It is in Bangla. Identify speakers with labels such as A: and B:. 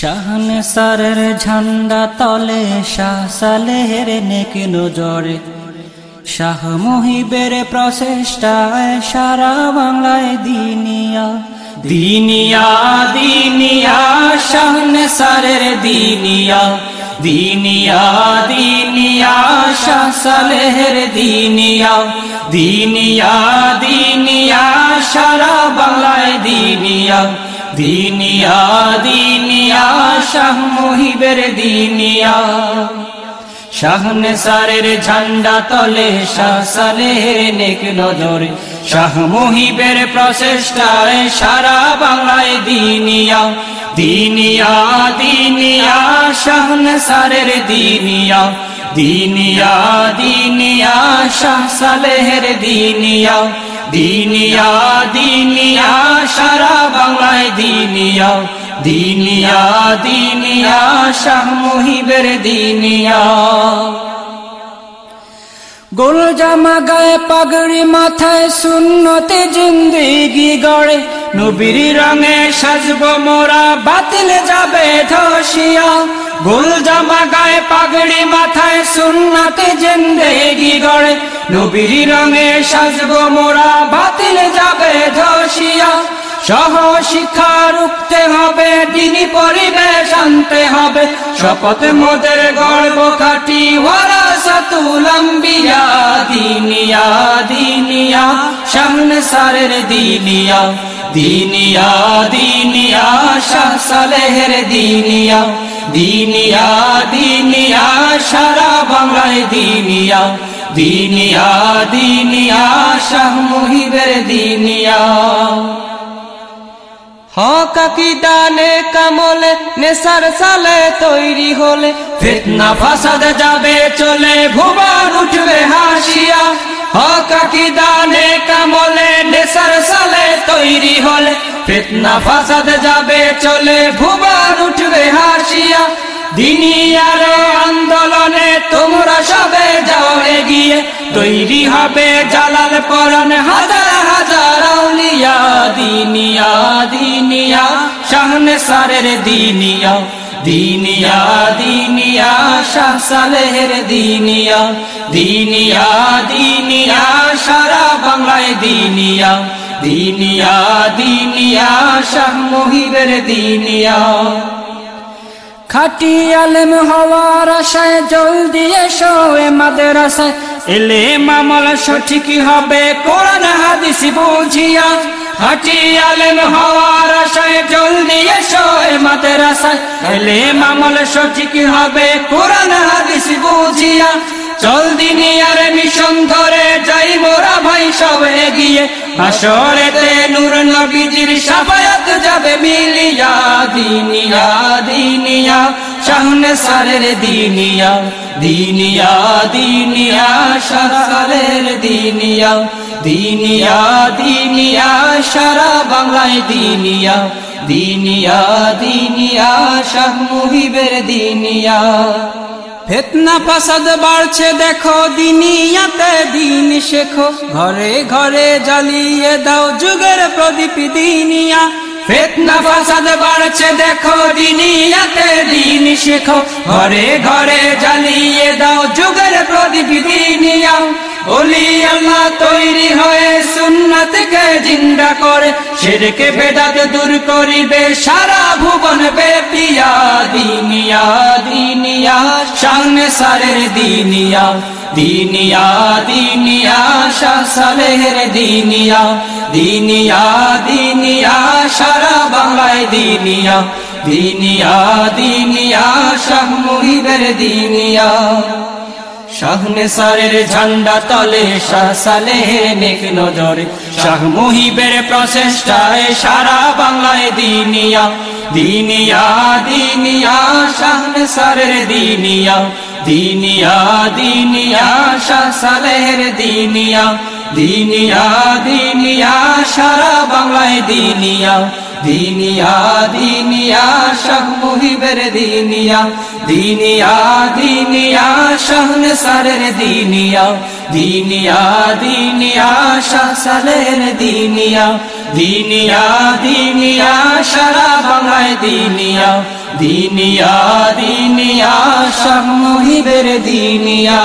A: শাহন সারের ঝান্ডা তলে শাহ সালেহের নেক নজরে। শাহ মহিবের প্রচেষ্টায় সারা বাংলায় দিনিয়া দিনিয়া দিনিয়া, শাহন সারের দিনিয়া দিনিয়া দিনিয়া, শাহ সালেহের দিনিয়া দিনিয়া দিনিয়া, সারা বাংলায় দিনিয়া। দিনিয়া দিনিয়া, শাহ মহিবের দিনিয়া। শাহনে সারের ঝান্ডা তলে, শাহ সালেহের নেক নজরে। শাহ মহিবের প্রচেষ্টায় সারা বাংলায় দিনিয়া দিনিয়া দিনিয়া শাহনে সারের দিনিয়া। দিনিয়া দিনিয়া, শাহ সালেহের দিনিয়া। দিনিয়া দিনিয়া, সারা বাংলায় দিনিয়া। দিনিয়া দিনিয়া, শাহ মুহিবের দিনিয়া। গোল জামা গায়ে পাগড়ি মাথায় শূন্যতে জিন্দিগি গড়ে। নবীর রঙে সাজব মোরা, বাতিল যাবে ধসিয়া। গোল জামা গায়ে পাগড়ি মাথায় শূন্যতে জিন্দিগি গড়ে। নবীর রঙে সাজব মোরা, বাতিল যাবে ধসিয়া। সহ শিক্ষা রুখতে হবে, দিনী পরিবেশ আনতে হবে। শপথ মোদের গর্ব কাটি ওয়ারাসাতুল আম্বিয়া, দিনিয়া দিনিয়া। সামনে সারের দিনিয়া দিনিয়া দিনিয়া, শাহ সালেহের দিনিয়া। দিনিয়া দিনিয়া, সারা বাংলায় দিনিয়া। দিনিয়া দিনিয়া, শাহ মুহিবের দিনিয়া।
B: হকাকি দানে কামলে নেশার সালে তৈরি হলে
A: ফিতনা ফাসাদ যাবে চলে, ভুবন উঠবে হাসিয়া। হকাকি দানে কামলে নেশার সালে তৈরি হলে ফিতনা ফাসাদ যাবে চলে, ভুবন উঠবে হাসিয়া। দিনিয়ার আন্দোলনে তোমরা সবে যাও এগিয়ে। তৈরি হবে জালাল পরান হাজার হাজার আউলিয়া। দিনিয়া দিনিয়া, শাহনে সারের দিনিয়া। দিনিয়া দিনিয়া, শাহ সালেহের দিনিয়া। দিনিয়া দিনিয়া, সারা বাংলায় দিনিয়া। দিনিয়া দিনিয়া, শাহ মহিবের দিনিয়া। খাটি আলেম হওয়ার আশায় জলদি এসো এ মাদ্রাসায়। এলে মামল সঠিক হবে, কোরআন, হাদিস বুঝিয়া। খাটি আলেম হওয়ার আশায় জলদি এসো এ মাদ্রাসায়। এলে মামল সঠিক হবে, কোরআন, হাদিস বুঝিয়া। চল দিনিয়ার মিশন ধরে যাই মোরা ভাই, সব এগিয়ে। আসরেতে নূর নবীজির সাফায়াত যাবে মিলিয়া, দিনিয়া দিনিয়া, শাহনে সারের দিনিয়া দিনিয়া দিনিয়া, শাহ সারের দিনিয়া দিনিয়া দিনিয়া, সারা বাংলায় দিনিয়া দিনিয়া দিনিয়া, শাহ মুহিবের দিনিয়া।
B: ফেতনা ফাসাদ বাড়ছে দেখো, দিনিয়াতে দিন শেখো। ঘরে ঘরে জ্বালিয়ে দাও যুগের প্রদীপ দিনিয়া।
A: ফেতনা ফাসাদ বাড়ছে দেখো, দিনিয়াতে দিন শেখো। ঘরে ঘরে জ্বালিয়ে দাও যুগের প্রদীপ দিনিয়া। ওলি আল্লাহ তৈরি হয়ে সুন্নাতকে জিন্দা করে। শিরকে বেদাত দূর করিবে, সারা ভুবন বেপিয়া দিনিয়া দিনিয়া সামনে সারের দিনিয়া দিনিয়া দিনিয়া, শাহ সালেহের দিনিয়া দিনিয়া দিনিয়া, সারা বাংলায় দিনিয়া দিনিয়া দিনিয়া, শাহ মুহিবের দিনিয়া। শাহনে সারের ঝান্ডা তলে শাহ সালেহের নেক নজরে, শাহ মুহিবের প্রচেষ্টায় সারা বাংলায় দিনিয়া দিনিয়া দিনিয়া শাহনে সারের দিনিয়া দিনিয়া দিনিয়া শাহ সালেহের দিনিয়া দিনিয়া দিনিয়া সারা বাংলায় দিনিয়া দিনিয়া দিনিয়া শাহ মুহিবের দিনিয়া দিনিয়া দিনিয়া শাহন সারের দিনিয়া দিনিয়া দিনিয়া শাহ সালের দিনিয়া দিনিয়া দিনিয়া সারা বাংলায় দিনিয়া। দিনিয়া দিনিয়া সব মহিবের দিনিয়া।